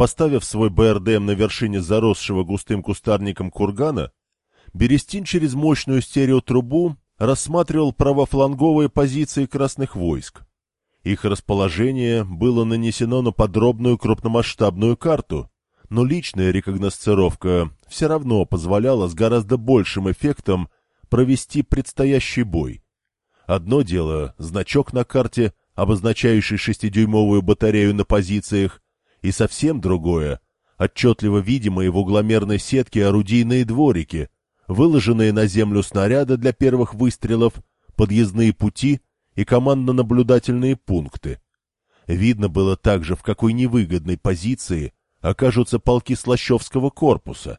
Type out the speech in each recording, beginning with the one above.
Поставив свой БРДМ на вершине заросшего густым кустарником кургана, Берестин через мощную стереотрубу рассматривал правофланговые позиции красных войск. Их расположение было нанесено на подробную крупномасштабную карту, но личная рекогносцировка все равно позволяла с гораздо большим эффектом провести предстоящий бой. Одно дело — значок на карте, обозначающий шестидюймовую батарею на позициях, и совсем другое — отчетливо видимые в угломерной сетке орудийные дворики, выложенные на землю снаряды для первых выстрелов, подъездные пути и командно-наблюдательные пункты. Видно было также, в какой невыгодной позиции окажутся полки Слащевского корпуса.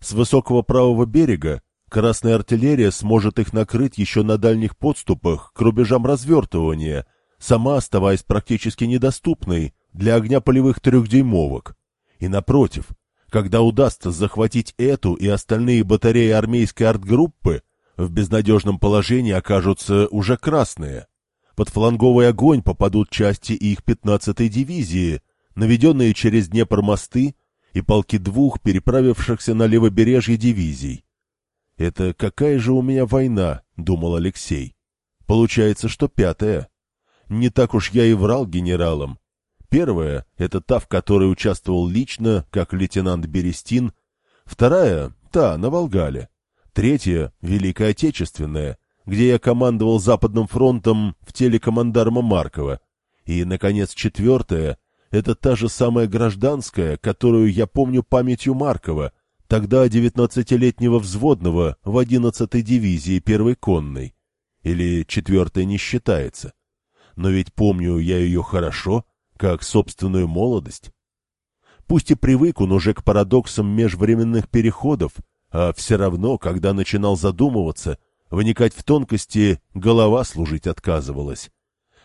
С высокого правого берега Красная артиллерия сможет их накрыть еще на дальних подступах к рубежам развертывания, сама оставаясь практически недоступной для огня полевых трехдюймовок. И напротив, когда удастся захватить эту и остальные батареи армейской артгруппы, в безнадежном положении окажутся уже красные. Под фланговый огонь попадут части их 15-й дивизии, наведенные через Днепр мосты и полки двух переправившихся на левобережье дивизий. «Это какая же у меня война?» — думал Алексей. «Получается, что пятая. Не так уж я и врал генералам. Первая — это та, в которой участвовал лично, как лейтенант Берестин. Вторая — та, на Волгале. Третья — Великая Отечественная, где я командовал Западным фронтом в теле командарма Маркова. И, наконец, четвертая — это та же самая гражданская, которую я помню памятью Маркова, тогда девятнадцатилетнего взводного в одиннадцатой дивизии первой конной. Или четвертая не считается. Но ведь помню я ее хорошо, как собственную молодость. Пусть и привык он уже к парадоксам межвременных переходов, а все равно, когда начинал задумываться, вникать в тонкости, голова служить отказывалась.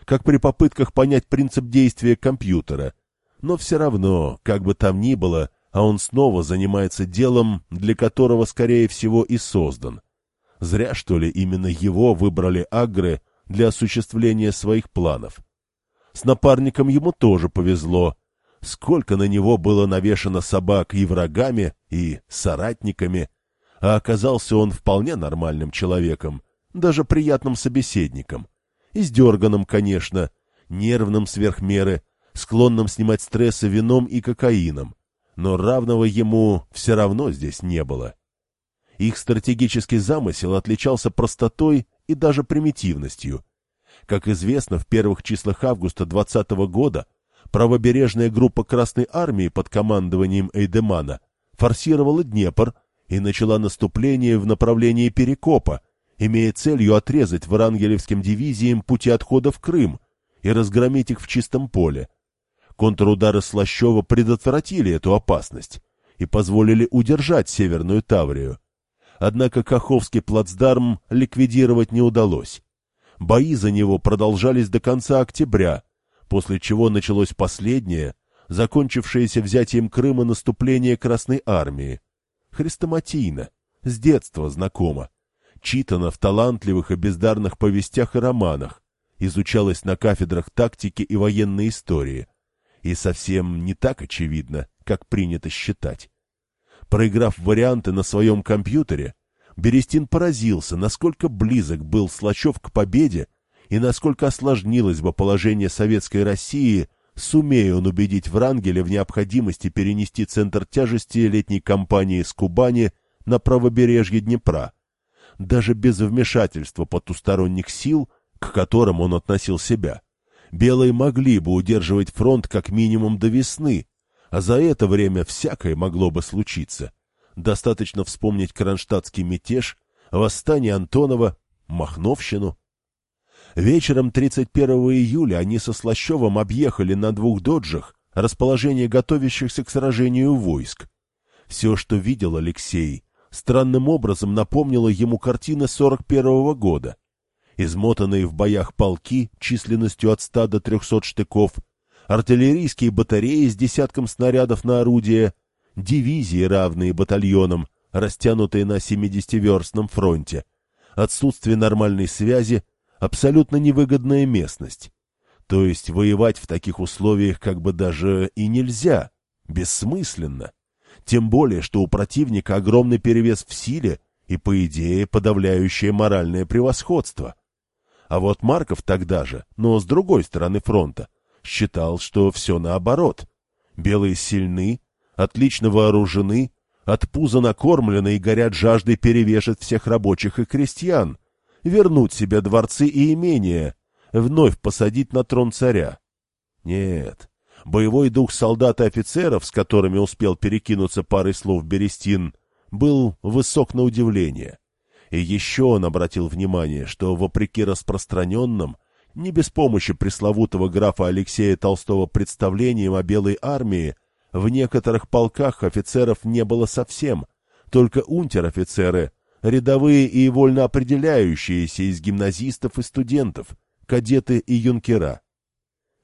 Как при попытках понять принцип действия компьютера. Но все равно, как бы там ни было, а он снова занимается делом, для которого, скорее всего, и создан. Зря, что ли, именно его выбрали агры для осуществления своих планов. С напарником ему тоже повезло. Сколько на него было навешано собак и врагами, и соратниками, а оказался он вполне нормальным человеком, даже приятным собеседником. Издерганным, конечно, нервным сверх меры, склонным снимать стрессы вином и кокаином но равного ему все равно здесь не было. Их стратегический замысел отличался простотой и даже примитивностью. Как известно, в первых числах августа 20 года правобережная группа Красной Армии под командованием Эйдемана форсировала Днепр и начала наступление в направлении Перекопа, имея целью отрезать врангелевским дивизиям пути отхода в Крым и разгромить их в чистом поле. Контрудары Слащева предотвратили эту опасность и позволили удержать Северную Таврию. Однако Каховский плацдарм ликвидировать не удалось. Бои за него продолжались до конца октября, после чего началось последнее, закончившееся взятием Крыма наступление Красной Армии. Хрестоматийно, с детства знакомо, читано в талантливых и бездарных повестях и романах, изучалось на кафедрах тактики и военной истории и совсем не так очевидно, как принято считать. Проиграв варианты на своем компьютере, Берестин поразился, насколько близок был Слачев к победе и насколько осложнилось бы положение советской России, сумея он убедить Врангеля в необходимости перенести центр тяжести летней кампании с Кубани на правобережье Днепра. Даже без вмешательства потусторонних сил, к которым он относил себя белые могли бы удерживать фронт как минимум до весны, а за это время всякое могло бы случиться. Достаточно вспомнить кронштадтский мятеж, восстание Антонова, Махновщину. Вечером 31 июля они со Слащевым объехали на двух доджах расположение готовящихся к сражению войск. Все, что видел Алексей, странным образом напомнило ему картины 41 -го года измотанные в боях полки численностью от ста до трехсот штыков, артиллерийские батареи с десятком снарядов на орудие, дивизии, равные батальонам, растянутые на 70-верстном фронте, отсутствие нормальной связи, абсолютно невыгодная местность. То есть воевать в таких условиях как бы даже и нельзя, Бессмысленно. Тем более, что у противника огромный перевес в силе и, по идее, подавляющее моральное превосходство. А вот Марков тогда же, но с другой стороны фронта, считал, что все наоборот. Белые сильны, отлично вооружены, от пуза накормлены и горят жаждой перевешать всех рабочих и крестьян, вернуть себе дворцы и имения, вновь посадить на трон царя. Нет, боевой дух солдат и офицеров, с которыми успел перекинуться парой слов Берестин, был высок на удивление. И еще он обратил внимание, что, вопреки распространенным, не без помощи пресловутого графа Алексея Толстого представлениям о Белой армии, в некоторых полках офицеров не было совсем, только унтер-офицеры, рядовые и вольно определяющиеся из гимназистов и студентов, кадеты и юнкера.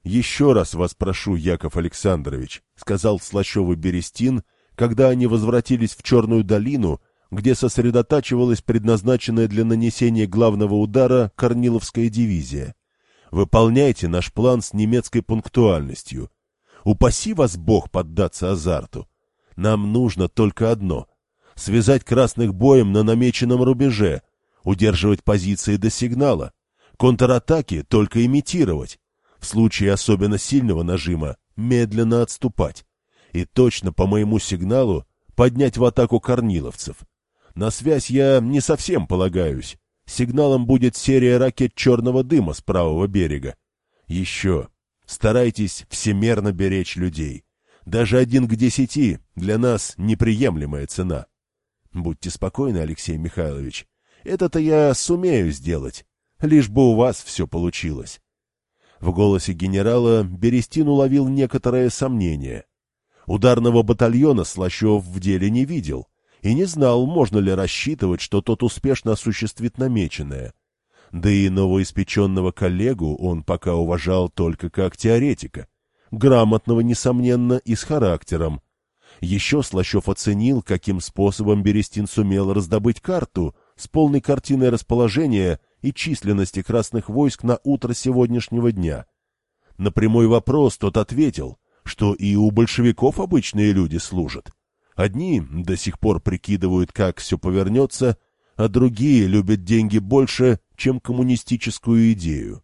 «Еще раз вас прошу, Яков Александрович», — сказал Слащевый Берестин, когда они возвратились в Черную долину, где сосредотачивалась предназначенная для нанесения главного удара Корниловская дивизия. «Выполняйте наш план с немецкой пунктуальностью. Упаси вас Бог поддаться азарту. Нам нужно только одно — связать красных боем на намеченном рубеже, удерживать позиции до сигнала, контратаки только имитировать, в случае особенно сильного нажима медленно отступать и точно по моему сигналу поднять в атаку корниловцев. На связь я не совсем полагаюсь. Сигналом будет серия ракет черного дыма с правого берега. Еще. Старайтесь всемерно беречь людей. Даже один к десяти для нас неприемлемая цена. Будьте спокойны, Алексей Михайлович. Это-то я сумею сделать, лишь бы у вас все получилось. В голосе генерала Берестин уловил некоторое сомнение. Ударного батальона Слащев в деле не видел и не знал, можно ли рассчитывать, что тот успешно осуществит намеченное. Да и новоиспеченного коллегу он пока уважал только как теоретика, грамотного, несомненно, и с характером. Еще Слащев оценил, каким способом Берестин сумел раздобыть карту с полной картиной расположения и численности красных войск на утро сегодняшнего дня. На прямой вопрос тот ответил, что и у большевиков обычные люди служат. Одни до сих пор прикидывают, как все повернется, а другие любят деньги больше, чем коммунистическую идею.